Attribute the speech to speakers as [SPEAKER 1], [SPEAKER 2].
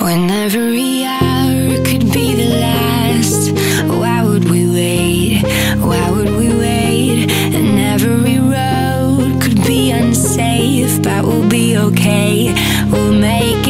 [SPEAKER 1] When every hour could be the last, why would we wait? Why would we wait? And every road could be unsafe, but we'll be okay. We'll make